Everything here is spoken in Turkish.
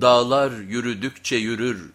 Dağlar yürüdükçe yürür,